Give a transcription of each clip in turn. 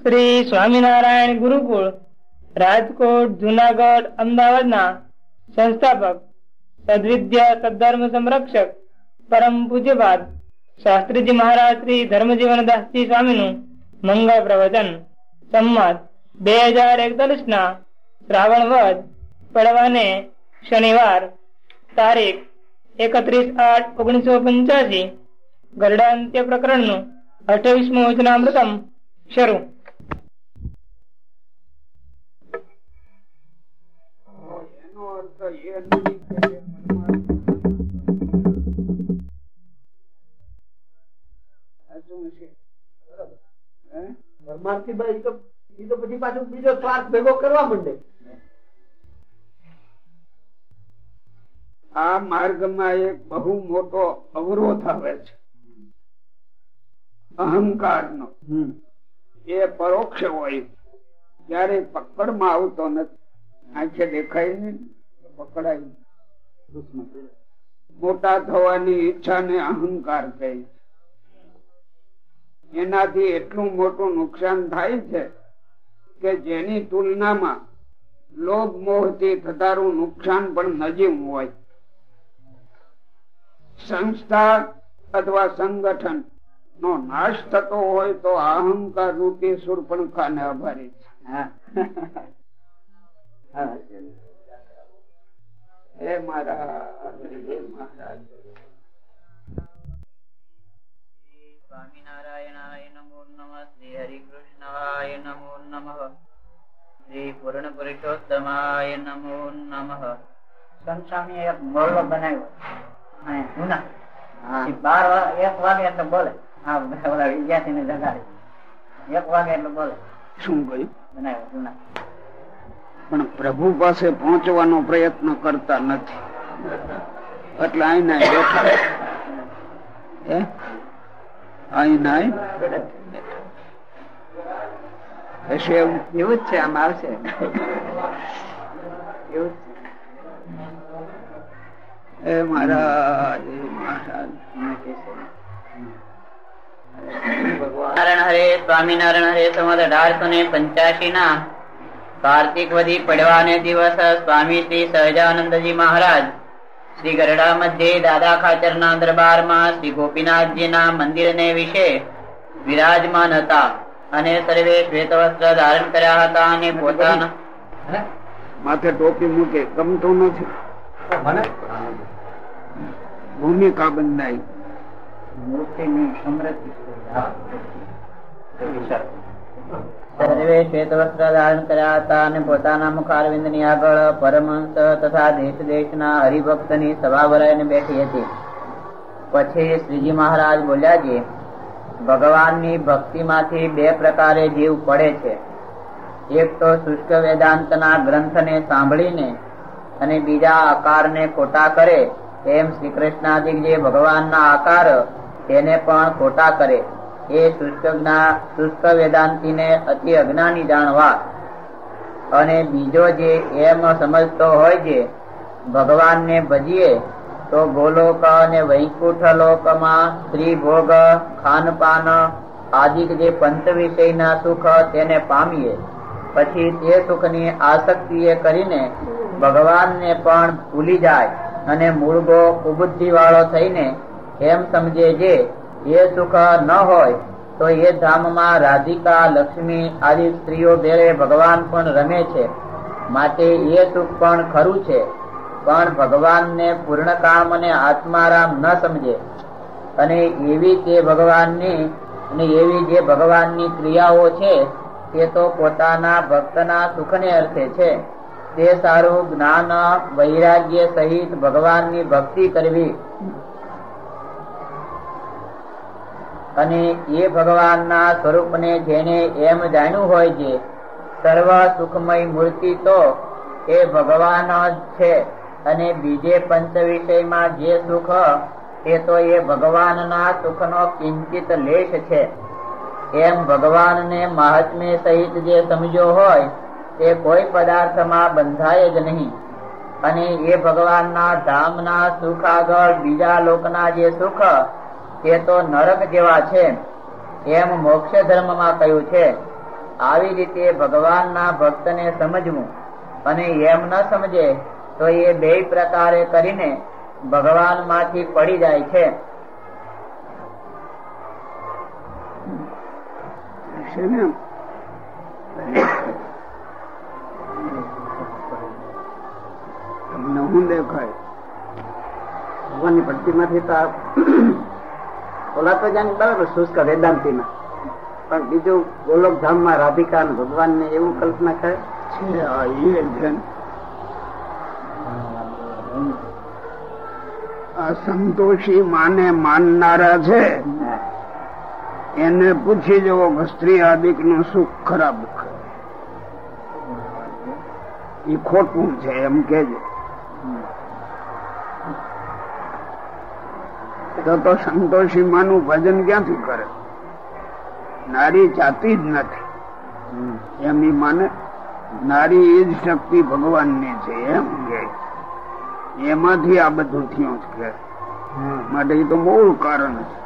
શ્રી સ્વામિનારાયણ ગુરુકુળ, રાજકોટ, જુનાગઢ, અમદાવાદના સંસ્થાપક, સદવિદ્યા સદધર્મ સંરક્ષક, પરમ પૂજ્યપાદ શાસ્ત્રીજી મહારાજ શ્રી ધર્મજીવન દાસજી સ્વામીનું મંગળ પ્રવચન. સંમત બે હજાર એકતાલીસ ના શ્રાવણ વધ પડવાને શનિવાર તારીખ એકત્રીસ આઠ ઓગણીસો પંચ્યાસી ગરડાંત્ય પ્રકરણનું અઠાવીસમું વચનામૃતમ શરૂ. પરમાર્થી ભાઈ તો એ તો પછી પાછું બીજો સ્વાર્થ ભેગો કરવા માંડે. આ માર્ગમાં એક બહુ મોટો અવરોધ આવે છે. અહંકાર નો એ પરોક્ષ હોય. ત્યારે પકડમાં આવતો નથી. આંખે દેખાય ને પકડાય મોટા થવાની ઈચ્છા ને અહંકાર કહે એનાથી એટલું મોટું નુકસાન થાય છે કે જેની તુલનામાં લોભ મોહથી થતારું નુકસાન પણ નજીમ હોય. સંસ્થા અથવા સંગઠન નો નાશ થતો હોય તો અહંકાર રૂપી સુરપણખા ને આભારી છે. હે. મારા મહારાજ સ્વામિનારાયણાય નમો નમઃ. શ્રી હરિકૃષ્ણવાય નમો નમઃ. શ્રી પૂર્ણ પુરુષોત્તમાય નમો. નમઃ સંસ્વામી એક મોરલો બનાવ્યો. અને જૂના. બાર એક વાગે એટલે બોલે. હા બધા વિદ્યાર્થી ને જગાડી એક વાગે એટલે બોલે. શું કહ્યું? બનાવ્યો જૂના. પણ પ્રભુ પાસે પહોંચવાનો પ્રયત્ન કરતા નથી. એટલે અહીંના બેઠા. હે નહીં હશે એવું એવું જ છે આમ આવશે એવું હે મહારાજ મહારાજ નારાયણ હરે સ્વામિનારાયણ હરે સંવત અઢારસો ને પંચ્યાસી ના કાર્તિક વધી પડવાને દિવસ સ્વામી શ્રી સહજાનંદજી મહારાજ શ્રી ગરડા મધ્યે દાદા ખાચર ના દરબારમાં શ્રી ગોપીનાથજી ના મંદિર ને વિશે વિરાજમાન હતા અને સર્વે શ્વેત વસ્ત્ર ધારણ કર્યા હતા અને પોતાના માથે ટોપી મૂકે ગમતું નથી ભૂમિકા બંધાઈ સર્વે શ્વેત વસ્ત્ર બે પ્રકારે જીવ પડે છે. એક તો શુષ્ક વેદાંતના ગ્રંથને સાંભળીને અને બીજા આકારને ખોટા કરે, એમ શ્રી કૃષ્ણાદિક જે ભગવાનના આકાર, તેને પણ ખોટા કરે. એ શુષ્ક શુષ્ક વેદાંતિને અતિ અજ્ઞાની જાણવા. અને બીજો જે એમ સમજતો હોય છે, ભગવાનને ભજીએ, તો ગોલોક અને વૈકુંઠ લોકમાં સ્ત્રી ભોગ ખાનપાન આદિ જે પંચ વિષયના સુખ તેને પામીએ. પછી તે સુખની આસક્તિ કરીને ભગવાનને પણ ભૂલી જાય અને મૂળગો કુબુદ્ધિ વાળો થઈને એમ સમજે જે એ સુખ ન હોય, તો એ ધામમાં રાધિકા, લક્ષ્મી આદિ સ્ત્રીઓ ભેળે ભગવાન પણ રમે છે. માટે એ સુખ પણ ખરું છે, પણ ભગવાનને પૂર્ણ કામ અને આત્મારામ ન સમજે. અને એવી તે ભગવાનની અને એવી જે ભગવાનની ક્રિયાઓ છે, તે તો પોતાના ભક્તના સુખને અર્થે છે. તે સારું જ્ઞાન, વૈરાગ્ય સહિત ભગવાનની ભક્તિ કરવી. અને એ ભગવાનના સ્વરૂપને જેને એમ જાણ્યું હોય છે, સર્વ સુખમય મૂર્તિ તો એ ભગવાન જ છે. અને બીજે પંચ વિષયમાં જે સુખ એ તો એ ભગવાનના સુખનો કિંચિત લેશ છે. એમ ભગવાનને મહાત્મ્ય સહિત જે સમજ્યો હોય, તે કોઈ પદાર્થમાં બંધાય જ નહીં. અને એ ભગવાનના ધામના સુખ આગળ બીજા લોકના જે સુખ તે તો નરક જેવા છે. એમ મોક્ષ ધર્મમાં કહ્યું છે. આવી રીતે ભગવાનના ભક્તને સમજવું અને એમ ન સમજે તો એ બે પ્રકારે કરીને ભગવાનમાંથી પડી જાય છે. ને તમને શું દેખાય ભગવાનની ભક્તિમાંથી તો ઓલા તો જાણે બરાબર શુષ્ક વેદાંતિ ના પણ બીજું ગોલોક ધામમાં રાધિકા ભગવાન ને એવું કલ્પના કરે? છે આ એ છે. ને. આ સંતોષી માને માનનારા છે. એને પૂછી જવો કે સ્ત્રી આદિકનું સુખ ખરાબ એ ખોટું છે એમ કેજો તો તો સંતોષી માનું ભજન ક્યાંથી કરે? નારી જાતી જ નથી. એમ માને નારી એ જ શક્તિ ભગવાનની છે એમ કે. એમાંથી આ બધું થયું છે કે. માટે એ તો મૂળ કારણ છે.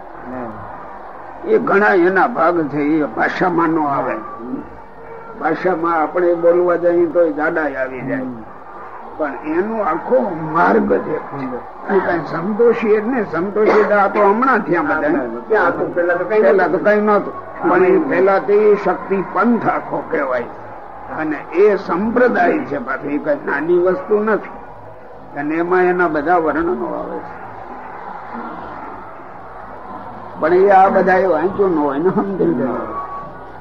એ ઘણા એના ભાગ છે એ ભાષામાં નો આવે. ભાષામાં આપણે બોલવા જઈએ તો જાડા આવી જાય. પણ એનો આખો માર્ગ છે. કઈ સંતોષી એટલે સંતોષી તો આ તો હમણાં થયા બધા. પેલા તો કઈ પેલા તો કઈ નતું પણ પેલા તે શક્તિ પંથ આખો કહેવાય અને એ સંપ્રદાય છે પાછી. કઈ નાની વસ્તુ નથી. અને એમાં એના બધા વર્ણનો આવે છે. પણ એ આ બધા એ વાંચ્યું ન હોય ને સમજી જાય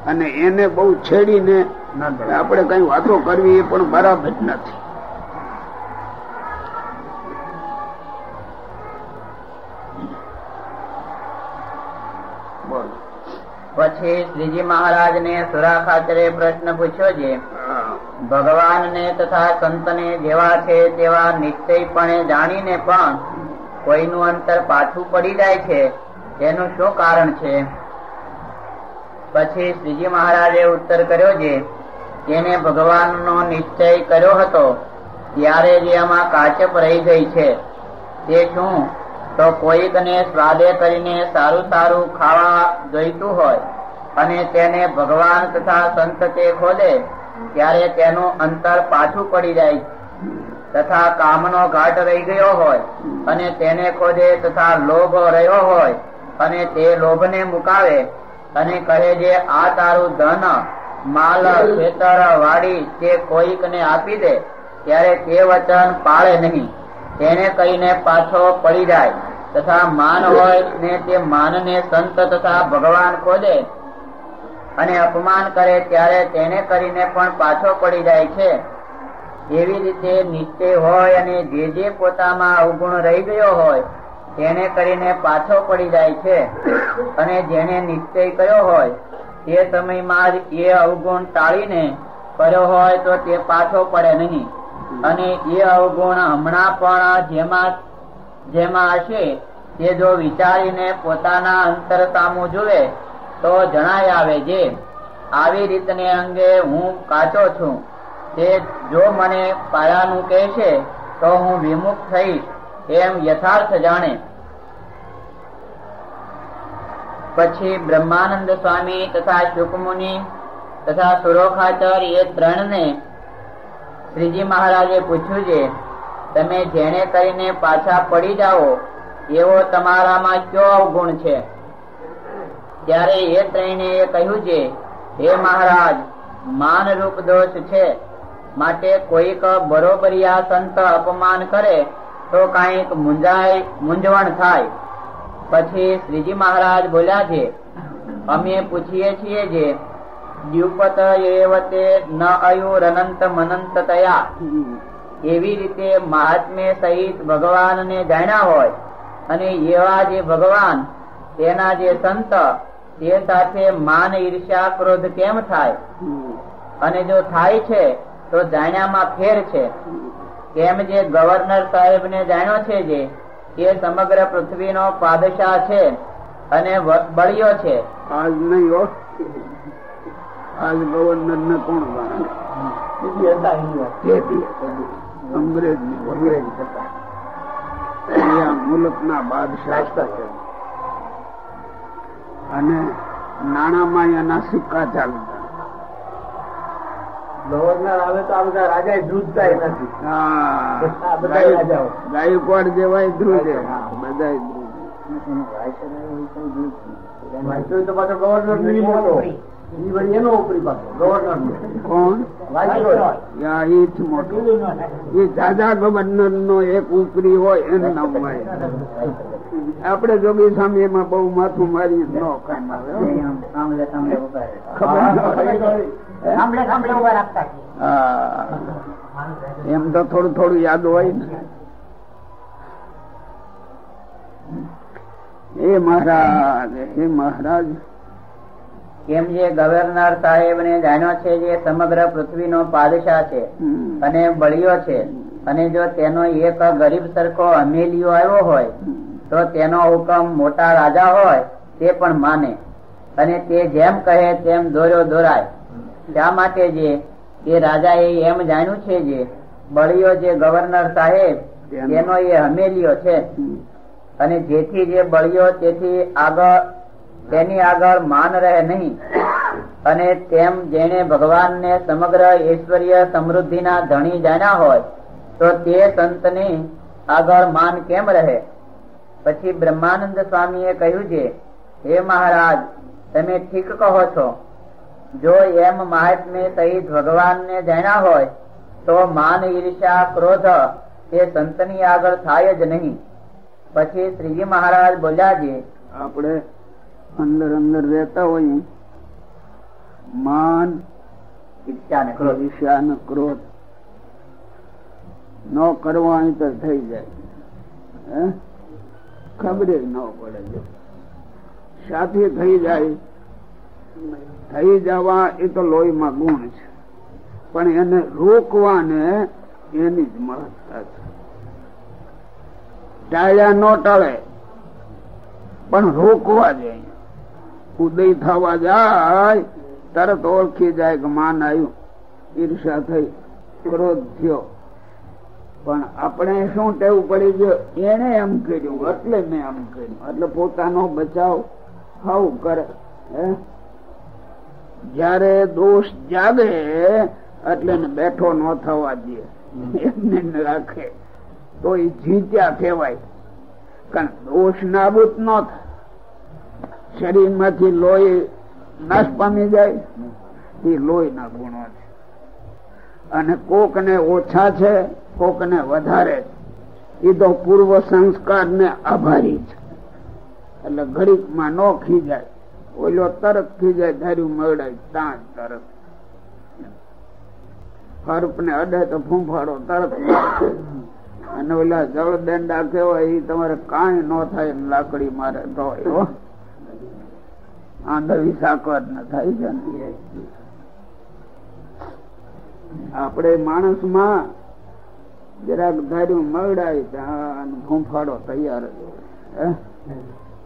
અને એને બહુ છેડીને આપણે કઈ વાતો કરવી એ પણ બરાબર નથી. પછી શ્રીજી મહારાજ ને સુરા ખાતરે પ્રશ્ન પૂછ્યો છે ભગવાન ને તથા સંત ને જેવા છે તેવા નિશ્ચયપણે જાણીને પણ કોઈનું અંતર પાછું પડી જાય છે તેનું શું કારણ છે? પછી શ્રીજી મહારાજે ઉત્તર કર્યો છે જેને ભગવાનનો નિશ્ચય કર્યો હતો ત્યારે જે આમાં કાચપ રહી ગઈ છે તે શું? તો કોઈકને સ્વાદે કરીને સારું સારું ખાવા જોઈતું હોય અને તેને ભગવાન તથા સંત તે ખોદે ત્યારે તેનું અંતર પાછું પડી જાય તથા કામનો ઘાટ રહી ગયો હોય અને તેને ખોદે તથા લોભ રહ્યો હોય અને તે લોભને મુકાવે અને કહે જે, આ તારું ધન, માલ, ખેતર, વાડી તે કોઈકને આપી દે, ત્યારે તે વચન પાળે નહીં. તેને કહીને પાછો પડી જાય. તથા માન હોય ને તે માનને સંત તથા ભગવાન ખોદે. અને અપમાન કરે ત્યારે તેને કરીને પણ પાછો પડી જાય છે. એવી રીતે નિશ્ચય હોય અને જે જે પોતામાં અવગુણ રહી ગયો હોય, તેને કરીને પાછો પડી જાય છે. અને જેને નિશ્ચય કર્યો હોય, તે સમયમાં જ એ અવગુણ ટાળીને કર્યો હોય તો તે પાછો પડે નહીં. અને એ અવગુણ હમણાં પણ જેમાં જેમાં હશે, તે જો વિચારીને પોતાના અંતર સામું જુએ, તો જણાય આવે જે આવી રીતને અંગે હું કાચો છું. તે જો મને પાયાનું કહેશે, તો હું વિમુખ થઈશ, એમ યથાર્થ જાણે. પછી બ્રહ્માનંદ સ્વામી તથા શુકમુનિ તથા સુરોખાચર એ ત્રણને શ્રીજી મહારાજે પૂછ્યું છે, તમે જેને કરીને પાછા પડી જાઓ, એવો તમારામાં કયો અવગુણ છે? ત્યારે એ ત્રણે એ કહ્યું છે, હે મહારાજ માન રૂપ દોષ છે. માટે કોઈક બરોબરિયા સંત અપમાન કરે, તો કંઈક મુંજાય મૂંઝવણ થાય. પછી શ્રીજી મહારાજ બોલ્યા છે, અમે પૂછીએ છીએ જે દ્યુપત એવતે ન અયુર અનંત મનંત તયા એવી રીતે મહાત્મ્ય સહિત ભગવાનને જાણ્યા હોય અને એવા જે ભગવાન તેના જે સંત તે સાથે માન ઈર્ષ્યા ક્રોધ કેમ થાય? અને જો થાય છે તો જાણ્યામાં ફેર છે. કેમ જે ગવર્નર સાહેબને જાણ્યો છે જે એ સમગ્ર પૃથ્વીનો પાદશાહ છે અને બળ્યો છે. આજ નહીં આજ ગવર્નર ને કોણ અંગ્રેજ અંગ્રેજ મુલક ના બાદશાહ અને નાણામાં એના સિક્કા ચાલતા. ગવર્નર આવે તો આ બધા રાજા ધ્રુજતા નથી. ગાયકવાડ જેવાય ધ્રુજે. બધા પાછો ગવર્નર ની વળી એનો ઉપરી પાછો ગવર્નર કોણ? વાઇસરોય. યા ઈ જ મોટો. એ દાદા ગવર્નર નો એક ઉપરી હોય એનું નામ હોય. આપણે જોગી સામે એમાં બહુ માથું મારી ન કામ આવે એમ તો થોડું થોડું યાદ હોય ને. એ મહારાજ હે મહારાજ કેમ જે ગવર્નર સાહેબ ને જાણ્યો છે જે સમગ્ર પૃથ્વીનો પાદશાહ છે અને બળિયો છે. અને જો તેનો એક ગરીબ સરખો અમેલિયો આવ્યો હોય તો તેનો હુકમ મોટા રાજા હોય તે પણ માને. અને તે જેમ કહે તેમ દોર્યો દોરાય. શા માટે જે? એ રાજાએ એમ જાણ્યું છે જે બળિયો જે ગવર્નર સાહેબ તેનો એ હમેલિયો છે. અને જેથી જે બળ્યો તેથી આગળ તેની આગળ માન રહે નહીં. અને તેમ જેને ભગવાનને સમગ્ર ઐશ્વર્ય સમૃદ્ધિના ધણી જાણ્યા હોય, તો તે સંતની આગળ માન કેમ રહે? પછી બ્રહ્માનંદ સ્વામીએ કહ્યું છે, હે મહારાજ, તમે ઠીક કહો છો. જો એમ મહાત્મે સહિત ભગવાનને જાણ્યા હોય, તો માન ઈર્ષ્યા ક્રોધ તે સંતની આગળ થાય જ નહીં. પછી શ્રીજી મહારાજ બોલ્યા છે, આપણે અંદર અંદર રહેતા હોય. માન ઈર્ષ્યા ને ક્રોધ. ન કરવા તો થઈ જાય? ખબરે ન પડે જો. સાથે થઈ જાય. થઈ જવા એ તો લોહીમાં ગુણ છે. પણ એને રોકવાને એની જ મહત્તા છે. ટાળ્યા ન ટાળે પણ રોકવા જોઈએ ઉદય થવા જાય, તરત ઓળખી જાય કે માન આવ્યું. ઈર્ષા થઈ, ક્રોધ થયો. પણ આપણે શું ટેવું પડી ગયો? એને એમ કર્યું, એટલે મેં એમ કર્યું. એટલે પોતાનો બચાવ હાવ કરે જયારે દોષ જાગે, એટલે બેઠો ન થવા દે. એમને રાખે. તો એ જીત્યા કહેવાય. કારણ દોષ નાબૂદ ન થાય. શરીરમાંથી લોહી નાશ પામી જાય, એ લોહી ના ગુણો છે. અને કોક ને ઓછા છે કોક ને વધારે એ તો પૂર્વ સંસ્કાર ને આભારી છે. એટલે ઘડીકમાં ન ખીજાય. ઓલો તરત ખીજાય, ધાર્યું મળાય ત્યાં તરત. હર્પ ને અડે તો ફૂંફાડો તરત અને ઓલા જળ દંડા કેવાય એ તમારે કાંઈ ન થાય, લાકડી મારે તો હો. આંધળી સાકર ન થાય છે આપણે માણસમાં જરાક ધાર્યું મળાય ફૂંફાડો તૈયાર?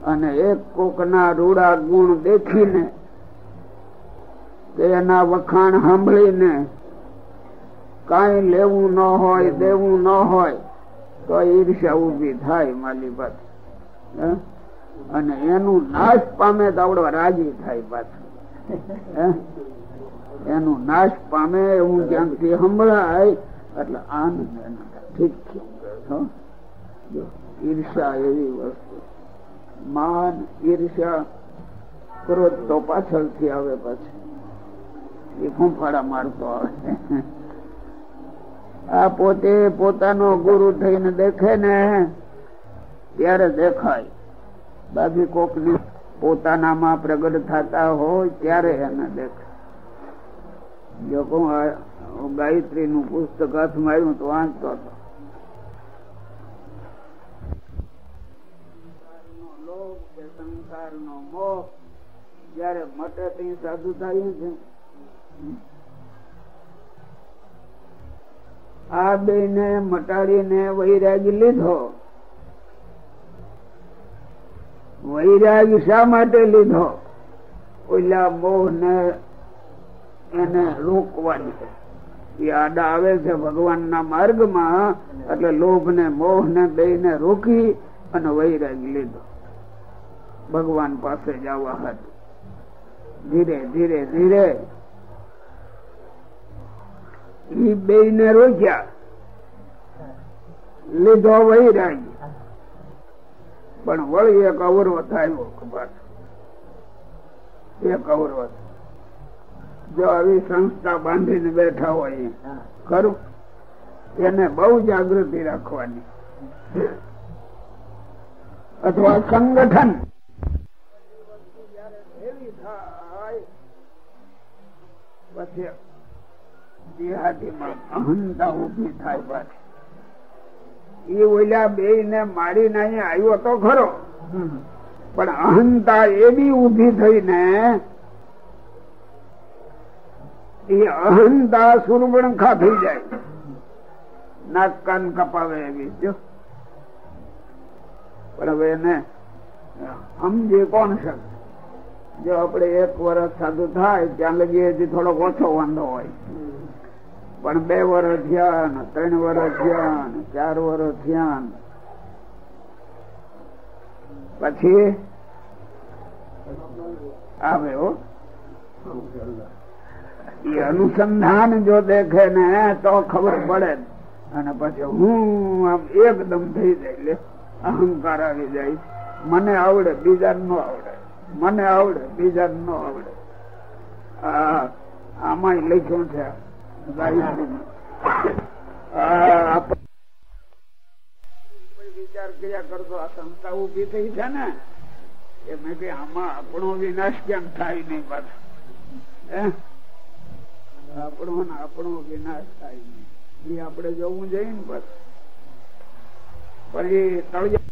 અને એક કોક ના રૂડા ગુણ દેખીને એના વખાણ સાંભળીને કઈ લેવું ન હોય, દેવું ન હોય, તો ઈર્ષા ઊભી થાય માલી પાસે? અને એનું નાશ પામે દાવડો રાજી થાય પાછું? એનું નાશ પામે એવું ક્યાંકથી સંભળાય? એટલે આનંદ ઠીક છે. ઈર્ષા એવી વસ્તુ. માન ઈર્ષા ક્રોધ તો પાછળથી આવે પછી. એ ફૂંફાડા મારતો આવે. આ પોતે પોતાનો ગુરુ થઈને દેખે ને, ત્યારે દેખાય. બાકી કોક પોતાનામાં પ્રગટ થતા હોય ત્યારે એને દેખાય ગાયત્રી નું પુસ્તક હાથમાં તો વાંચતો હતો. લોભ કે મોહ જયારે મટે સાધુ થાય છે. આ બે ને મટાડીને વૈરાગી લીધો. વૈરાગી શા માટે લીધો? ઓલા મોહ ને એને રોકવાની એ આવે છે ભગવાન ના માર્ગમાં એટલે લોભ ને મોહ ને બે ને રોકી અને વૈરાગ લીધો. ભગવાન પાસે જવા હતું ધીરે ધીરે ધીરે. એ બે ને રોક્યા. લીધો વૈરાગ. પણ વળી એક અવરોધ આવ્યો એક અવરોધ. જો આવી સંસ્થા બાંધીને બેઠા હોય ખરું. એને બહુ જાગૃતિ રાખવાની. અથવા સંગઠન. પછી દેહાતીમાં અહંતા ઊભી થાય પાછી. એ ઓલા બે ને મારીને અહીંયા આવ્યો તો ખરો. પણ અહંતા એ બી ઊભી થઈ ને એ અહંતા સુરબણખા થઈ જાય. નાક કાન કપાવે એવી. જો. પણ હવે એને સમજે કોણ શકે જો આપણે એક વર્ષ સાધુ થાય ત્યાં લગી હજી થોડોક ઓછો વાંધો હોય. પણ બે વર્ષ ધ્યાન, ત્રણ વર્ષ ધ્યાન, ચાર વર્ષ ધ્યાન. પછી? આવ્યો એ અનુસંધાન જો દેખે ને, તો ખબર પડે અને પછી હું આમ એકદમ થઈ જાય, લે, અહંકાર આવી જાય. મને આવડે બીજા નો આવડે. મને આવડે બીજા નો આવડે. આમાં લખ્યું છે. વિચાર કર્યા કરતો આ સંસ્થા ઊભી થઈ છે ને, એ મેં કે આમાં આપણો વિનાશ કેમ થાય નહીં પાછો? આપણો ને આપણો વિનાશ થાય નહીં. એ આપણે જોવું જોઈએ ને બસ પણ તળિયા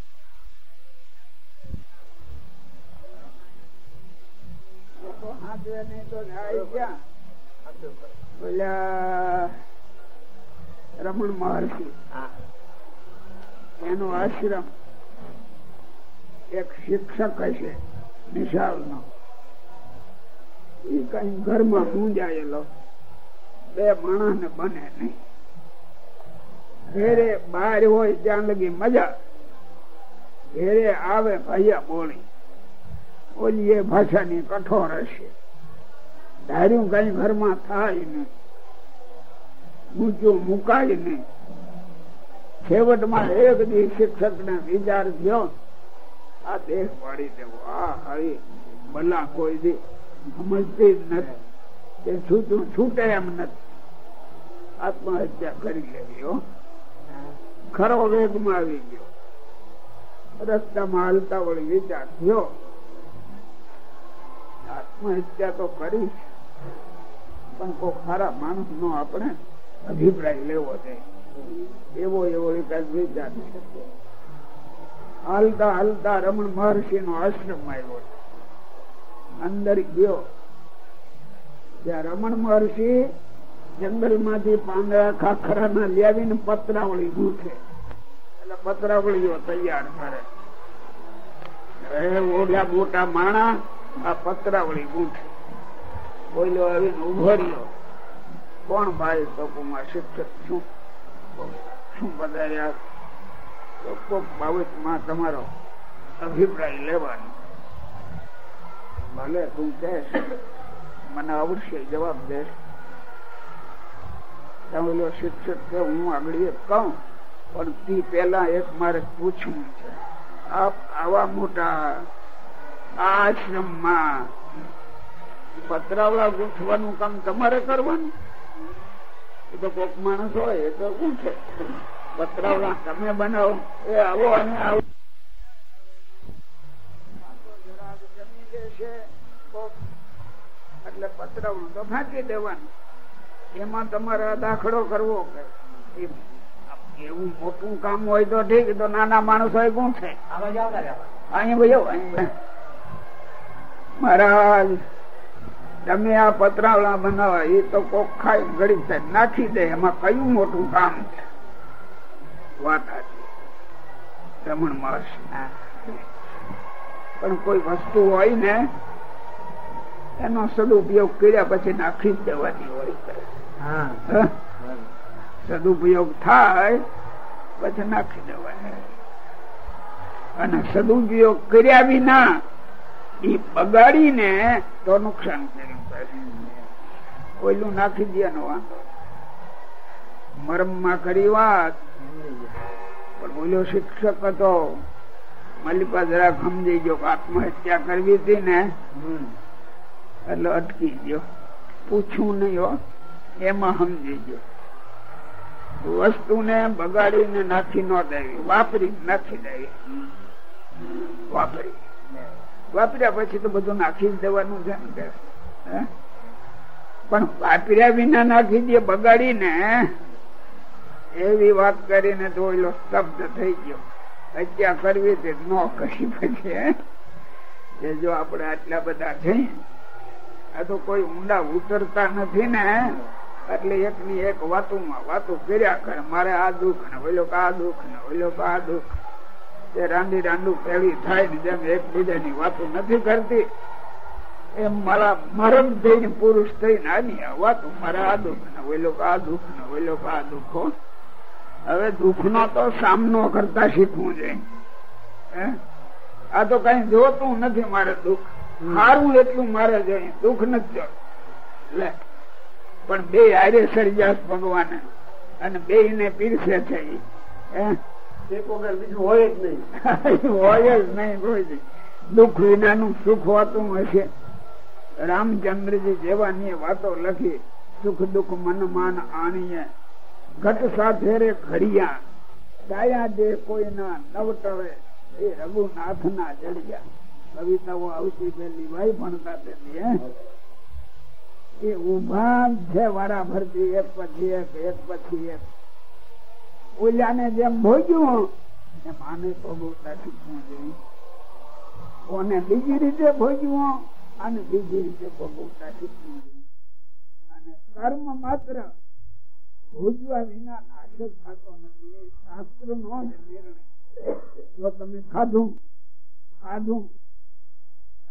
તો રમણ મહર્ષિ. એનો આશ્રમ એક શિક્ષક હશે નિશાળ નો એ કઈ ઘરમાં ગુંજાયેલો બે માણસ ને બને નહીં. ઘેરે બહાર હોય ત્યાં લગી મજા. ઘેરે આવે ભાઈયા બોલી. ઓલી એ ભાષાની કઠોર હશે. ધાર્યું કઈ ઘરમાં થાય નહીં ઊંચું મુકાય નહીં છેવટમાં એક દી શિક્ષક ને વિચાર થયો, આ દેહ પાડી દેવો. આ હરી ભલા કોઈ દી સમજતી જ નથી. કે છૂટું છૂટે એમ નથી. આત્મહત્યા કરી લેવી, હો. ખરો વેગમાં આવી ગયો. રસ્તામાં હાલતા વળી વિચાર થયો, આત્મહત્યા તો કરી પણ કોઈ ખરા માણસ નો આપણે અભિપ્રાય લેવો છે. એવો એવો વિચાર હાલતા હાલતા રમણ મહર્ષિ નો આશ્રમ આવ્યો અંદર ગયો. ત્યાં રમણ મહર્ષિ જંગલમાંથી પાંદડા ખાખરા ના લેવીને પતરાવળી ગૂંથે. એટલે પતરાવળીઓ તૈયાર કરે. ઓલા મોટા માણા આ પતરાવળી ગૂંથે. બોલ્યો આવીને ઊભો રહ્યો. કોણ ભાઈ તો કુમાર શિક્ષક શું શું પધાર્યા તો કોક બાબતમાં તમારો અભિપ્રાય લેવાનો. ભલે તું કહેશ મને અવશ્ય જવાબ દેશ. તમે શિક્ષક કે હું આગળ કહું પણ તે પેલા એક મારે પૂછવું છે. આપ આવા મોટા આશ્રમમાં પતરાવડા ગૂંથવાનું કામ તમારે કરવાનું? એ તો કોક માણસ હોય એ તો ગૂંથે. પતરાવડા તમે બનાવો એ આવો અને આવો. એટલે પતરાવડું તો ફાંકી દેવાનું. એમાં તમારે દાખલો કરવો કે એવું મોટું કામ હોય તો ઠીક તો નાના માણસ હોય ગૂંથે. અહીંયા ભાઈ મહારાજ તમે આ પતરાવડા બનાવવા એ તો કોક ખાઈ ઘડી નાખી દે એમાં કયું મોટું કામ? છે વાત રમણ મહર્ષિ પણ કોઈ વસ્તુ હોય ને એનો સદુપયોગ કર્યા પછી નાખી જ દેવાની હોય. સદુપયોગ થાય પછી નાખી દેવાની. અને સદુપયોગ કર્યા વિના એ બગાડીને તો નુકસાન કર્યું. કોઈલું નાખી દે વાંધો. મરમમાં કરી વાત. પણ બોલ્યો શિક્ષક હતો. મલિકા જરા સમજી ગયો આત્મહત્યા કરવી હતી ને, એટલે અટકી ગયો. પૂછવું નહીં એમાં સમજી ગયો. વસ્તુ ને બગાડીને નાખી ન દેવી. વાપરી, નાખી દેવી. વાપરી. વાપર્યા પછી તો બધું નાખી જ દેવાનું છે ને? પણ વાપર્યા વિના નાખી દે બગાડીને, એવી વાત કરીને તો સ્તબ્ધ થઈ ગયો. હત્યા કરવી તે ન કરી પછી? જો આપણે આટલા બધા છે આ તો કોઈ ઊંડા ઉતરતા નથી ને. એટલે એક ની એક વાતોમાં વાતો કર્યા કરે, મારે આ દુઃખ ને ઓલો આ દુઃખ ને ઓલો આ દુઃખ. તે રાંડી રાંડું પેલી થાય ને જેમ એકબીજાની વાતો નથી કરતી. એમ મારા મરમ થઈને પુરુષ થઈને આની આ વાતો મારે આ દુઃખ ને ઓલો લોકો આ દુઃખ ને ઓલો લોકો આ દુઃખ. હવે દુઃખ નો તો સામનો કરતા શીખવું જોઈએ. હે? આ તો કઈ જોતું નથી મારે દુઃખ. સારું એટલું મારે જોઈએ. દુઃખ નથી જોતું. લે. પણ બે આર્ય સર્જાસ ભગવાન. અને બે ને પીરસે છે? એક વગર બીજું હોય જ નહીં. હોય જ નહીં કોઈ. દુઃખ વિનાનું સુખ હોતું હશે. રામચંદ્રજી જેવાની વાતો લખી સુખ દુઃખ મન માન આણીએ. ઘટ સાથે રે ઘડિયા. દયા દે કોઈના નવટવે એ રઘુનાથ ના જડિયા. કવિતાઓ આવતી પેલી ભાઈ ભણતા પેલી એ ઊભા જ છે વારા ફરતી એક પછી એક એક પછી એક. ઓલાને જેમ ભોગ્યું, એમ આને ભોગવતા શીખવું જોઈએ. કોને બીજી રીતે ભોગવું અને બીજી રીતે ભોગવતા અને કર્મ માત્ર ભોજવા વિના નાશ જ થતો નથી. શાસ્ત્ર નો જ નિર્ણય જો તમે ખાધું ખાધું,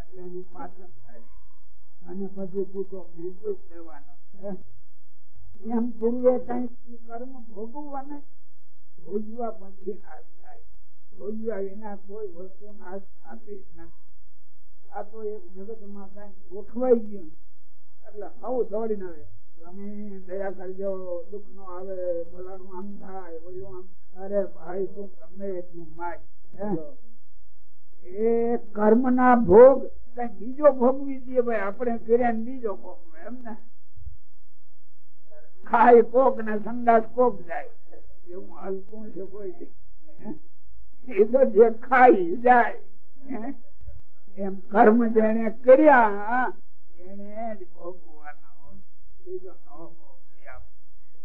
એટલે એનું પાચન થાય. અને પછી પૂછો બીજું લેવાનો? એમ પૂર્વે કઈ કર્મ ભોગવવાને ભોજવા પછી નાશ થાય. ભોજવા વિના કોઈ વસ્તુ નાશ થતી નથી. આ તો એક જગતમાં કઈ ગોઠવાઈ ગયું. એટલે આવું દોડીને આવે. તમે દયા કરજો, દુઃખ નો આવે ભલાનું આમ થાય, ઓલું આમ. અરે ભાઈ, તું ગમે એટલું માય. એ કર્મ ના ભોગ, કઈ બીજો ભોગવી દઈએ ભાઈ, આપણે કર્યા ને બીજો ભોગવે એમ ને? ખાય કોક ને સંદાસ કોક જાય. એવું હાલતું છે કોઈ? એ તો જે ખાઈ જાય? એમ કર્મ જેને કર્યા, એને જ ભોગવાના હોય.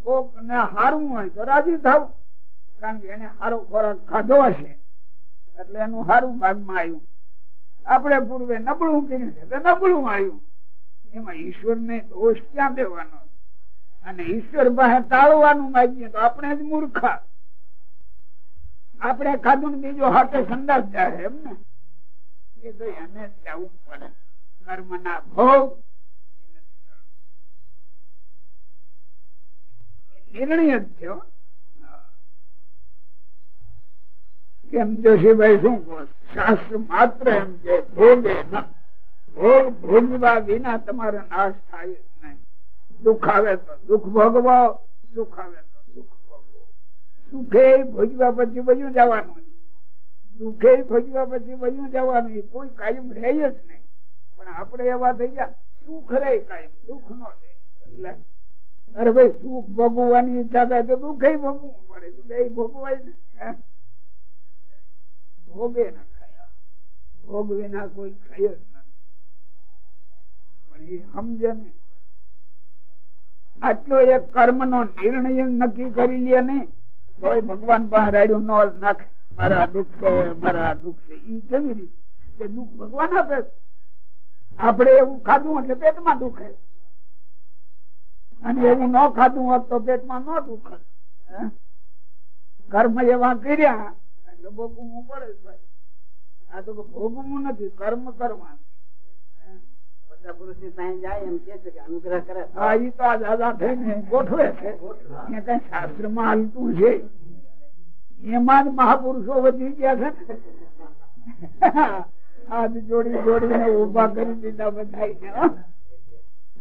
કોક ને હારું હોય તો રાજી થવું, કારણ કે એને સારો ખોરાક ખાધો હશે. એટલે એનું સારું ભાગમાં આવ્યું. આપણે પૂર્વે નબળું કર્યું છે નબળું આવ્યું. એમાં ઈશ્વર ને દોષ ક્યાં દેવાનો? અને ઈશ્વર પાસે ટાળવાનું માગીએ તો આપણે જ મૂર્ખા. આપણે ખાધું બીજો હાથે સંદાસ જાય એમ ને? એ તો એને જવું પડે. કર્મ ભોગ. નિર્ણય જ થયો. કેમ જોશીભાઈ શું કહો? શાસ્ત્ર માત્ર એમ કે ભોગે ભોગ ભોગવા વિના તમારો નાશ થાય જ નહીં. દુઃખ આવે તો દુઃખ ભોગવો સુખ આવે તો સુખ ભોગવો. સુખે ભોગવા પછી બધું જવાનું દુઃખે ભોગવા પછી બધું જવાનું કોઈ કાયમ રહે જ નહીં. પણ આપણે એવા થઈ ગયા, સુખ રહે કાયમ નો રહે. અરે સુખ ભોગવવાની ઈચ્છા ને ભોગે ના ખાયા. ભોગ વિના કોઈ ખાય જ નથી. પણ એ સમજે ને, આટલો એક કર્મ નો નિર્ણય નક્કી કરી લે નહીં તો ભગવાન પાસે રાડ્યું ન નાખે. મારા દુઃખ છે મારા દુઃખ છે. એ કેવી રીતે? દુઃખ ભગવાન આપે. આપણે એવું ખાધું એટલે પેટમાં દુખે અને એવું ન ખાધું હોત તો પેટમાં ન દુખે કર્મ એવા કર્યા એટલે ભોગવવું પડે ભાઈ. આ તો ભોગવવું નથી કર્મ કરવાનું. બધા પુરુષની પાસે જાય એમ કે કે અનુગ્રહ કરે. હા એ તો આ દાદા થઈને ગોઠવે છે. કઈ શાસ્ત્રમાં હાલતું છે. એમાં જ મહાપુરુષો વધી ગયા છે હાથ જોડી જોડીને ઊભા કરી દીધા બધા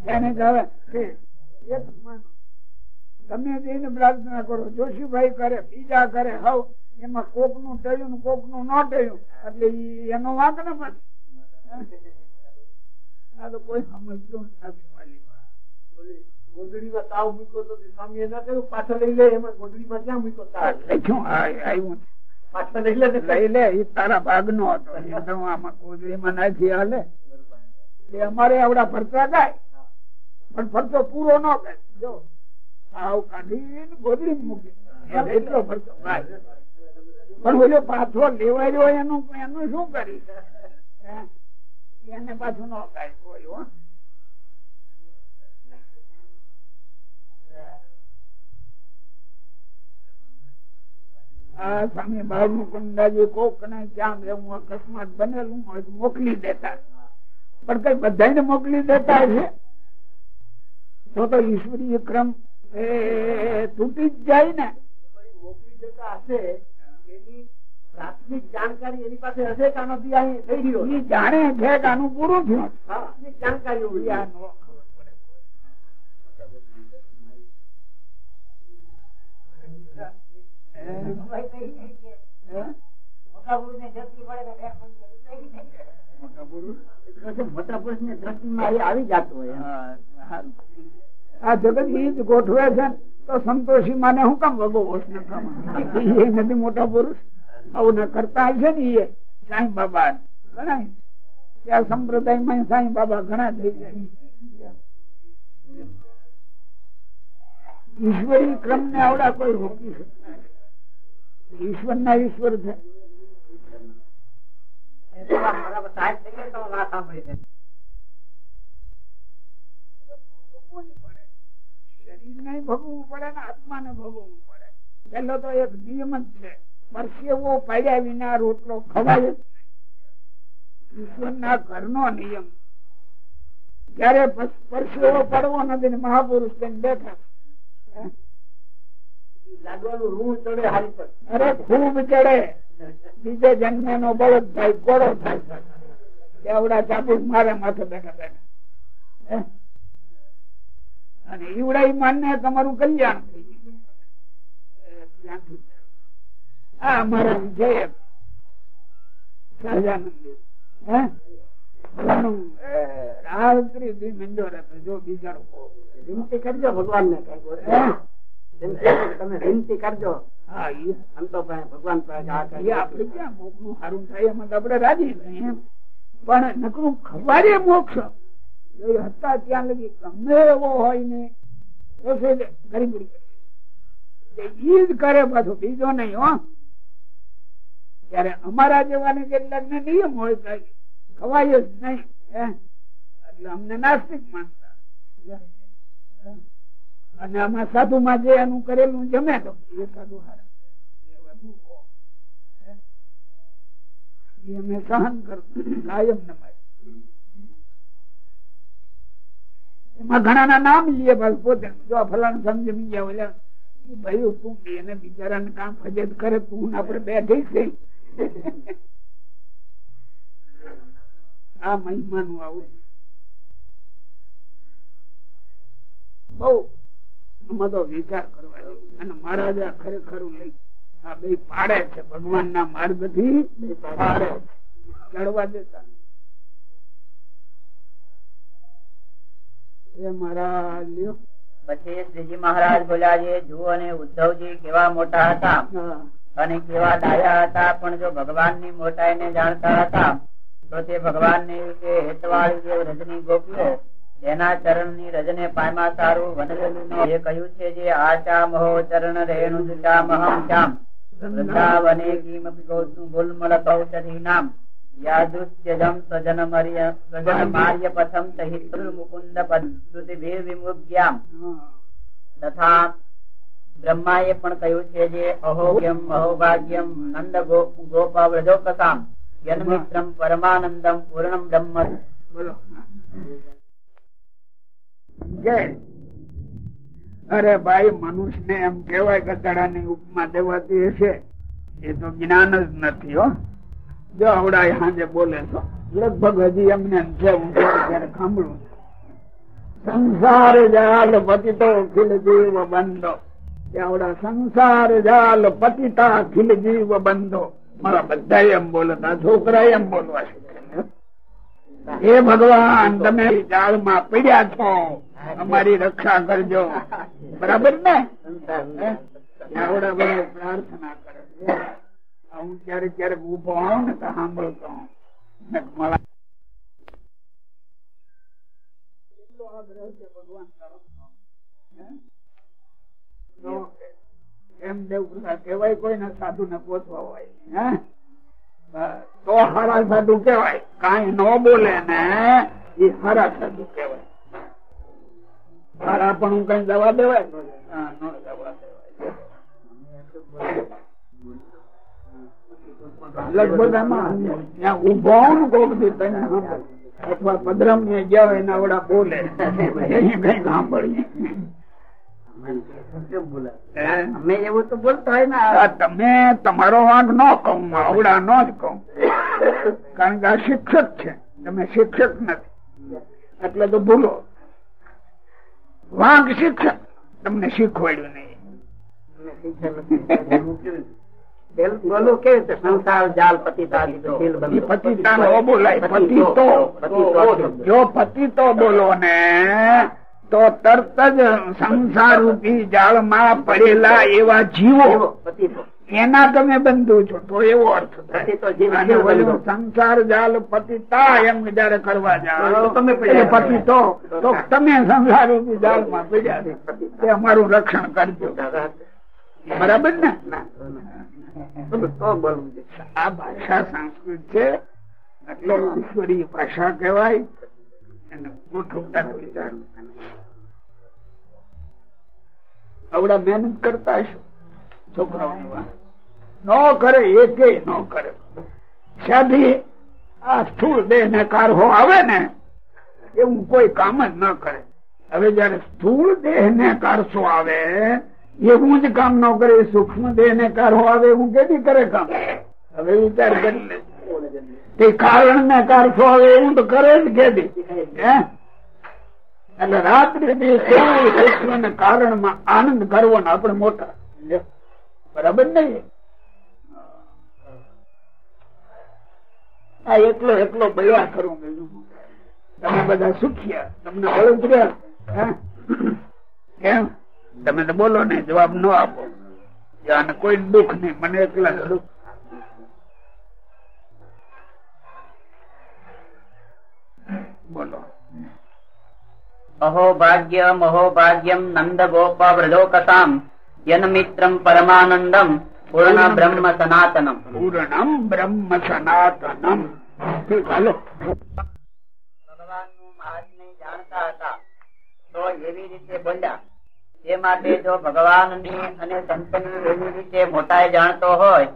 એને કહે એક તમે જઈને પ્રાર્થના કરો, જોશીભાઈ કરે, બીજા કરે, હવ, એમાં કોકનું ટયું ને કોકનું ન ટયું એટલે એનો વાંક ને પછી આ તો કોઈ સમજતું નથી ગોદડીમાં તાવ મૂક્યો તો સ્વામી ના કહ્યું પાછો લઈ લે એમાં ગોદડીમાં ક્યાં મૂક્યો તાવ? લખ્યું આવ્યું. પાછો લઈ લે લઈ લે એ તારા ભાગ નો હતો આમાં કોદરીમાં નાખી હાલે. એ અમારે આવડા ફરતા ગાય પણ ફરતો પૂરો ન ગાય જો આવ કાઢીને ગોદડી મૂકી. એટલો ફરતો ગાય પણ ઓલો પાછો લેવાયો એનું એનું શું કરી? એને પાછું ન ગાય કોઈ આ સ્વામી બાબુ કંદાજી કોક ને ક્યાં એવું અકસ્માત બનેલું હોય તો મોકલી દેતા. પણ કઈ બધાને મોકલી દેતા છે? તો તો ઈશ્વરીય ક્રમ એ તૂટી જ જાય ને. મોકલી દેતા હશે એની પ્રાથમિક જાણકારી એની પાસે હશે કે અહીં થઈ રહ્યો જાણે છે કે આનું પૂરું થયું. હા પ્રાથમિક જાણકારી એ. આ જગત ઈ ગોઠવે છે તો સંતોષી માને હું કામ વગો એ નથી મોટા પુરુષ આવું કરતા હશે ને એ સાંઈ બાબા ઘણા ત્યાં સંપ્રદાયમાં સાંઈ બાબા ઘણા થઈ જાય ઈશ્વરી ક્રમ ને આવડા કોઈ રોકી શકતા. ઈશ્વર ના ઈશ્વર છે તો એક નિયમ જ છે. પરસેવો પાડ્યા વિના રોટલો ખવાય ઈશ્વર ઘર નો નિયમ. ત્યારે પરસેવો પડવો નથી મહાપુરુષ બેઠા. હે? લાડવાનું રૂ ચડે પર. અરે ખૂબ ચડે. બીજે જન્મ નો બળદ થાય કોડો થાય એવડા ચાપુસ મારે માથે બેઠા બેઠા. હે? અને ઈવડા માનને તમારું કલ્યાણ થઈ ગયું. આ અમારા છે સહજાનંદ હે? રાત્રિ દી મંજોર હતો જો બીજા. કરજો ભગવાન ને કઈ? તમે વિનંતી કરજો. ભગવાન પાસે આ એ ક્યાં મોક્ષનું થાય એમાં તો આપણે રાજી પણ નકરું ખવારે મોક્ષ. હતા ત્યાં લગી ગમે એવો હોય ને ગરીબડી કરે. ઈ જ કરે પાછો બીજો નહીં હો. ત્યારે અમારા જેવાને કેટલાક ને નિયમ હોય ખવાય જ નહીં એટલે અમને નાસ્તિક માનતા? અને આમાં સાધુ માં જે એનું કરેલું જમે તો ન એમાં ઘણા ના નામ લઈએ પોતે. ભાઈ તું એને બિચારાને કામ ફજેત કરે, તું આપડે બેઠી છે. આ મહિમાનું આવું. બહુ આમાં તો વિચાર કરવા જેવું. અને મહારાજા ખરેખર આ બે પાડે છે. ભગવાન ના માર્ગથી પાડે ચડવા દેતા એ મહારાજ પછી શ્રીજી મહારાજ બોલ્યા છે જુઓ અને ઉદ્ધવજી કેવા મોટા હતા. અને કેવા ડાયા હતા પણ જો ભગવાનની મોટાઈ ને જાણતા હતા તો તે ભગવાનની હેતવાળી જે રજની ગોપીઓ જેના ચરણની રજને પાયમાં સારું વનવેલું એ કહ્યું છે જે આચા મહો ચરણ રેણુ જુચા મહમ શ્યામ વૃંદાવને કિમપી ગૌતમ ગુલમલ કૌચરી નામ યાદુષ્યજમ સજન મર્ય સજન માર્ય પરમાનંદમ પૂર્ણમ બ્રહ્મ જય. અરે ભાઈ મનુષ્ય ને એમ કેવાય ગધડા ની ઉપમા દેવાતી હશે એ તો જ્ઞાન જ નથી, હો. જો આવડા હાજે બોલે તો. લગભગ હજી એમને છે, હું ત્યારે સાંભળું સંસાર જાલ પતિતો ખીલ જીવ બંધો. આવડા સંસાર જાલ પતિતા ખીલ જીવ બંધો. મારા બધા એમ બોલતા છોકરા એમ બોલવા શીખે હે ભગવાન, તમે જાળમાં પડ્યા છો. અમારી રક્ષા કરજો. બરાબર ને? પ્રાર્થના કરે. હું ક્યારેક ક્યારેક ઊભો હોઉં ને તો સાંભળતો હોઉં મારા એમ દેવું કેવાય કોઈને સાધુ ને પોતવા હોય તો હારા સાધુ કેવાય કઈ ન બોલે ને એ હારા સાધુ કેવાય હારા પણ હું કઈ દવા દેવાય? હા ન દવા દેવાય. લગભગ આમાં ઊભો ને કોક તને અથવા પદરમ ને ગયા એના વડા બોલે. કઈ સાંભળીએ. અમે એવું તો બોલતા હોય ને તમે તમારો વાંક ન કહું આવડા નો જ કહું. કારણ કે આ શિક્ષક છે. તમે શિક્ષક નથી. એટલે તો ભૂલો. વાંક શિક્ષક તમને શીખવાડ્યું નહીં. બોલું કેવી રીતે સંસાર જાલ પતિતા પતિતા બોલાય જો બોલો ને તો તરત જ સંસાર રૂપી જાળમાં પડેલા એવા જીવો એના તમે બંધુ છો તો એવો અર્થ થાય. સંસાર જાલ પતિતા એમ જયારે કરવા જાઓ તમે પતિ તો તમે સંસાર રૂપી જાળમાં પડ્યા અમારું રક્ષણ કરજો. બરાબર ને? આ ભાષા સંસ્કૃત છે. એટલે ઈશ્વરીય ભાષા કહેવાય. અને ગોઠવતા વિચાર. આવડા મહેનત કરતા હશો. છોકરાઓ ન કરે, એકે ન કરે. સાધી આ સ્થૂળ દેહ ને કારહો આવે ને એવું કોઈ કામ જ ન કરે. હવે જયારે સ્થૂળ દેહ ને કારસો આવે એવું જ કામ ન કરે સૂક્ષ્મ દેહ ને કારહો આવે એવું કેવી કરે કામ? હવે વિચાર કરી તે કારણ ને કારસો આવે એવું તો કરે જ કેદી એટલે રાત્રિ દિવસે કારણમાં આનંદ કરવો ને આપણે મોટા. બરાબર નહીં? આ એકલો એકલો બયા કરું તમે બધા સુખ્યા તમને બળતર્યા કેમ? તમે તો બોલો ને, જવાબ ન આપો. આને કોઈ દુઃખ નહીં, મને એકલા દુઃખ. બોલો. નંદ ગોપ વ્રજોકસામ યન મિત્રમ પરમાનંદમ. પૂર્ણ બ્રહ્મ સનાતનમ. પૂર્ણમ બ્રહ્મ સનાતનમ. ચાલો. ભગવાનનું મહાત્મ્ય જાણતા હતા. તો એવી રીતે બોલ્યા. એ માટે જો ભગવાનની અને સંતની એવી રીતે મોટા જાણતો હોય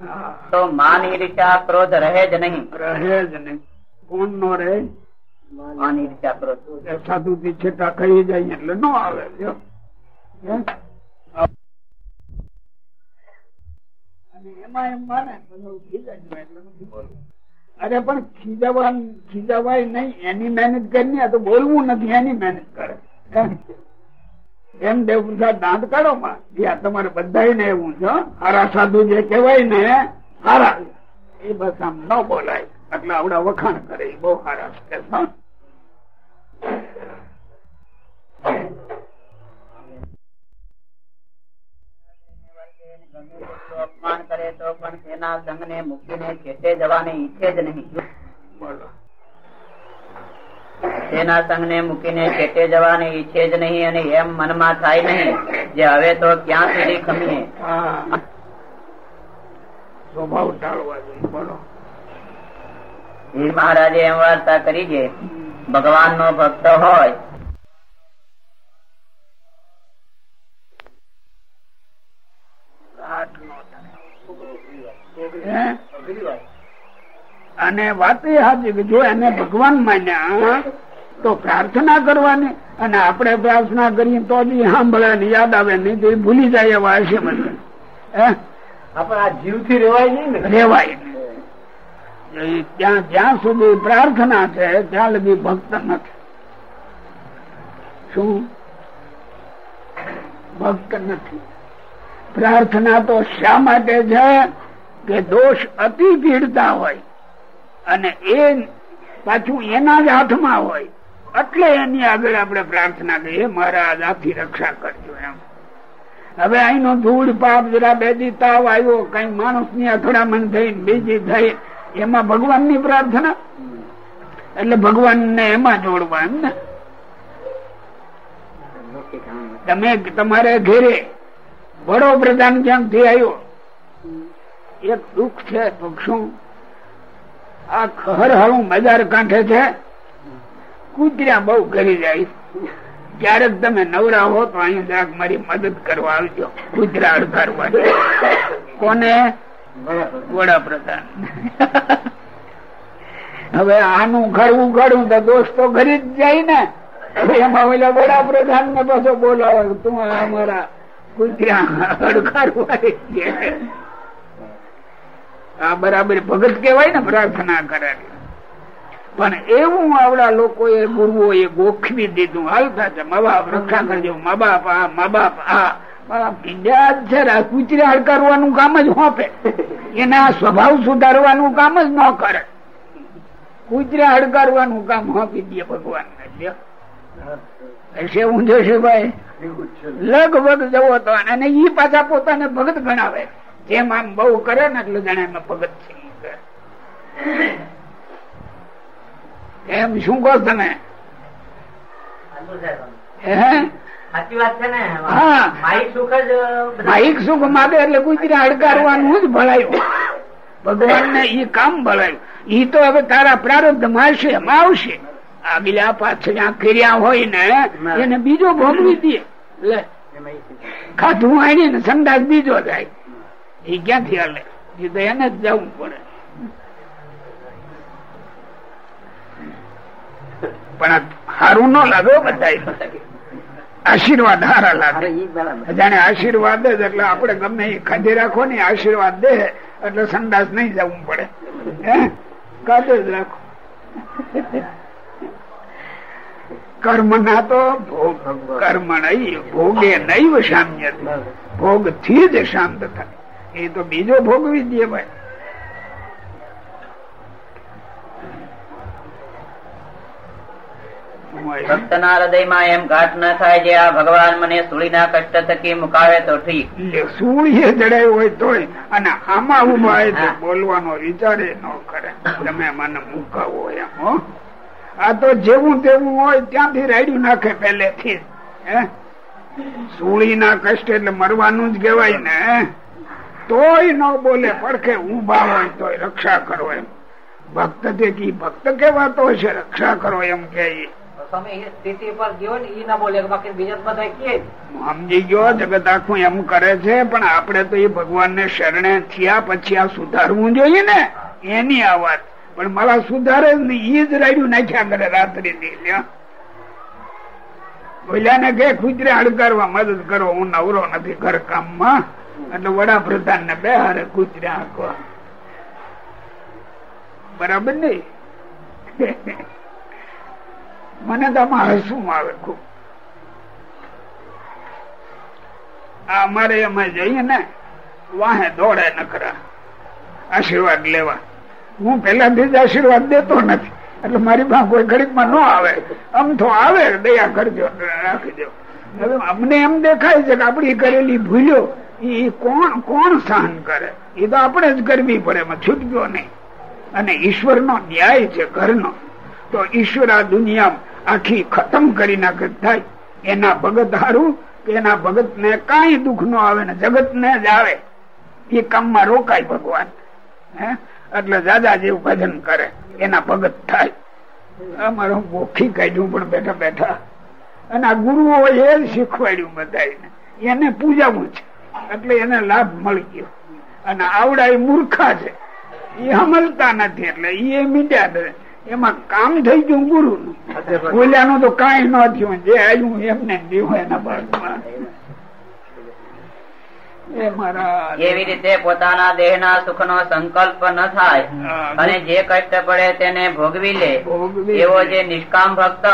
તો માન ઈર્ષા ક્રોધ રહે જ નહીં. રહે જ નહીં. કોણ નો રહે? માન ઈર્ષા ક્રોધ. સાધુ થી છેટા કહી જાય એટલે નો આવે. એમાં એમ માને. અરે પણ ખીજાવા ખીજાવાય નહીં. એની મહેનત કરી તો બોલવું નથી, એની મહેનત કરે. એમ એમ દેવપ્રસાદ દાંત કાઢો માં. તમારે બધા ને એવું છે. હારા સાધુ જે કહેવાય ને, હારા. એ બસ આમ ન બોલાય. એટલે આવડા વખાણ કરે. બહુ હારા છે અપમાન કરે તો પણ તેના સંઘ ને મૂકીને ખેતે જવાને ઈચ્છે જ નહીં. તેના સંઘ ને મૂકીને ખેતે જવાને ઈચ્છે જ નહીં અને એમ મનમાં થાય નહીં જે હવે તો ક્યાં સુધી ખમીએ? સ્વભાવ ટાળવા જોઈએ. બોલો. મહારાજે એમ વાર્તા કરી છે ભગવાન નો ભક્ત હોય અને વાત એ સાચી કે જો એને ભગવાન માન્યા તો પ્રાર્થના કરવાની અને આપણે પ્રાર્થના કરીએ તો જ સાંભળે ને યાદ આવે નહીં તો ભૂલી જાય એવા હશે મને. હે? આપણે આ જીવથી રેવાય નહીં ને? રેવાય ત્યાં જ્યાં સુધી પ્રાર્થના છે ત્યાં લગી ભક્ત નથી. શું? ભક્ત નથી. પ્રાર્થના તો શા માટે છે? કે દોષ અતિ પીડતા હોય અને એ પાછું એના જ હાથમાં હોય, એટલે એની આગળ આપણે પ્રાર્થના કરીએ, મહારાજ, આથી રક્ષા કરજો એમ. હવે અહીંનો ધૂળ પાપ જરા બેદી તાવ આવ્યો, કઈ માણસની અથડામણ થઈ બીજી થઈ, એમાં ભગવાનની પ્રાર્થના? એટલે ભગવાન ને એમાં જોડવા એમ ને? તમે તમારે ઘેરે વડોપ્રધાન ક્યાંકથી આવ્યો? એક દુઃખ છે પક્ષું આ ખર હરું બજાર કાંઠે છે. કૂતર્યા બહુ કરી જાય. ક્યારેક તમે નવરા હો તો અહીં જરાક મારી મદદ કરવા આવજો. કૂતરા અડકારવા કોને? વડાપ્રધાન. હવે આનું ખરવું ઘડવું તો દોસ્તો તો ઘરી જ જાય ને. એમાં ઓલા વડાપ્રધાન ને પાછો બોલાવે. તું અમારા કૂતરા અડકારવા આ બરાબર ભગત કેવાય ને પ્રાર્થના કરે પણ એવું આવડા લોકો એ ગુરુઓ એ ગોખવી દીધું. હાલતા છે મા બાપ રક્ષા કરજો. મા બાપ આ મા બાપ આ. પીંડ્યા જ છે કૂતરી હડકારવાનું કામ જ હોપે. એના સ્વભાવ સુધારવાનું કામ જ ન કરે. કુચરી હડકારવાનું કામ હોપી દે ભગવાન ને હશે ઊંધો છે ભાઈ. લગભગ જવો તો અને ઈ પાછા પોતાને ભગત ગણાવે. જેમ આમ બહુ કરે ને એટલે જાણે એમાં પગત છે. એમ શું કહો તમે? માહિક સુખ માગે એટલે કુતરી હડકારવાનું જ ભળાયું. ભગવાન ને ઈ કામ ભળાયું. ઈ તો હવે તારા પ્રારબ્ધમાં હશે એમાં આવશે. આગલા પાછળ કર્યા હોય ને એને બીજો ભોગવી દે. લે. ખાધું આવીને ને સંદાસ બીજો જાય એ ક્યાંથી હાલે? એ તો એને જ જવું પડે. પણ સારું ન લાગે બધા આશીર્વાદ હારા લાગે. જાણે આશીર્વાદ જ એટલે આપણે ગમે એ ખાધી રાખો ને આશીર્વાદ દે એટલે સંદાસ નહીં જવું પડે. કાઢે જ રાખો. કર્મ ના તો કર્મ નહીં ભોગે નૈવ સામ્ય ભોગથી જ શાંત થાય. એ તો બીજો ભોગવી દે ભાઈ ભક્તના હૃદયમાં એમ ઘાટ ન થાય જે આ ભગવાન મને સુળીના કષ્ટ થકી મુકાવે તો ઠીક. સૂળીએ જડાયું હોય તોય અને આમાં ઊભા હોય તો બોલવાનો વિચારે ન કરે. તમે મને મુકાવો એમ હો. આ તો જેવું તેવું હોય ત્યાંથી રાડ્યું નાખે પહેલેથી હે. સૂળી ના કષ્ટ એટલે મરવાનું જ કહેવાય ને તોય ન બોલે પડખે ઊભા હોય તોય રક્ષા કરો એમ. ભક્ત તે કી ભક્ત કેવાતો છે રક્ષા કરો એમ કે સમજી ગયો જગત આખું એમ કરે છે પણ આપડે તો એ ભગવાન ને શરણે થયા પછી આ સુધારવું જોઈએ ને એની આ વાત પણ મારા સુધારે ઈ જ રાડ્યું નાખ્યા કરે રાત્રિ બોલ્યા ને કે ખુજરે હડકારવા મદદ કરો હું નવરો નથી ઘર કામમાં એટલે વડાપ્રધાન ને બે હારે કૂતરે આંકવા બરાબર નહીં મને તો આમાં હસવું આવે ખૂબ. અમારે એમાં જઈએ ને, વાહે દોડે નખરા. આશીર્વાદ લેવા. હું પેલાથી જ આશીર્વાદ દેતો નથી. એટલે મારી પાસે કોઈ ગરીબમાં ન આવે. આમ તો આવે, દયા કરજો, રાખજો. હવે અમને એમ દેખાય છે કે આપડી કરેલી ભૂલ્યો એ કોણ કોણ સહન કરે? એ તો આપણે જ કરવી પડે, એમાં છૂટક્યો નહીં. અને ઈશ્વર નો ન્યાય છે ઘરનો. તો ઈશ્વર આ દુનિયા આખી ખતમ કરી નાખે થાય. એના ભગત હારું એના ભગત ને કઈ દુઃખ નો આવે ને જગત ને જ આવે. એ કામમાં રોકાય ભગવાન. હે? એટલે દાદા જેવું ભજન કરે. એના ભગત થાય. અમારું ગોખી કાઢ્યું પણ બેઠા બેઠા. અને આ ગુરુઓ એ શીખવાડ્યું બધાને એને પૂજાવું છે. એટલે એને લાભ મળી ગયો. અને આવડા એ મૂર્ખા છે. એ સમજતા નથી એટલે એ મીડ્યા એમાં કામ થઈ ગયું ગુરુ નું બોલ્યાનું તો કઈ ન થયું. જે આવ્યું એમને દીવું એના બાળકમાં. એવી રીતે પોતાના દેહના સુખનો સંકલ્પ ન થાય અને જે કષ્ટ પડે તેને ભોગવી લે. એવો જે નિષ્કામ ભક્ત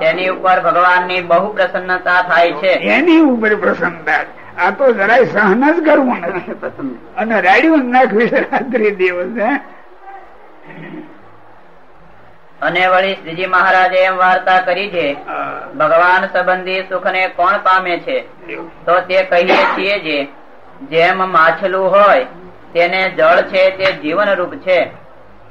તેની ઉપર ભગવાનની બહુ પ્રસન્નતા થાય છે. એની ઉપર પ્રસન્નતા આ તો જરાય સહન જ કરવું નથી. અને રાડ્યું જ નાખવી છે રાત્રિ દિવસ અને વળી શ્રીજી મહારાજે એમ વાર્તા કરી છે ભગવાન સંબંધી સુખને કોણ પામે છે? તો તે કહીએ છીએ જે જેમ માછલું હોય તેને જળ છે તે જીવન રૂપ છે.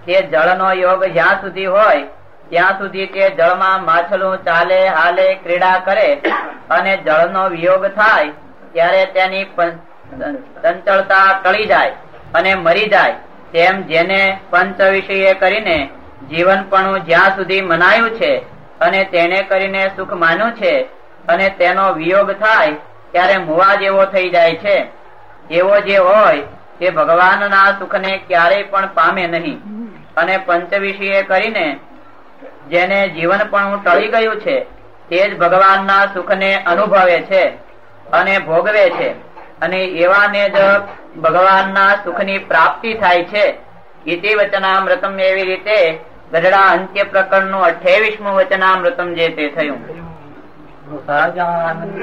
તે જળનો યોગ જ્યાં સુધી હોય ત્યાં સુધી તે જળમાં માછલું ચાલે હાલે ક્રીડા કરે અને જળનો વિયોગ થાય ત્યારે તેની ચંચળતા ટળી જાય અને મરી જાય તેમ જેને પંચ વિષય કરીને જીવનપણું જ્યાં સુધી મનાયું છે અને તેને કરીને સુખ માન્યું છે અને તેનો વિયોગ થાય ત્યારે મુવા જેવો થઈ જાય છે. એવો જે હોય તે ભગવાનના સુખને ક્યારેય પણ પામે નહીં. અને પંચ વિષય કરીને જેને જીવનપણું ટળી ગયું છે તે જ ભગવાનના સુખને અનુભવે છે. અને ભોગવે છે અને એવાને જ ભગવાનના સુખની પ્રાપ્તિ થાય છે ઇતિ વચનામૃતમ એવી રીતે ગઢડા અંત્ય પ્રકરણનું અઠ્યાવીસમું વચનામૃતમ જે તે થયું સહજાનંદ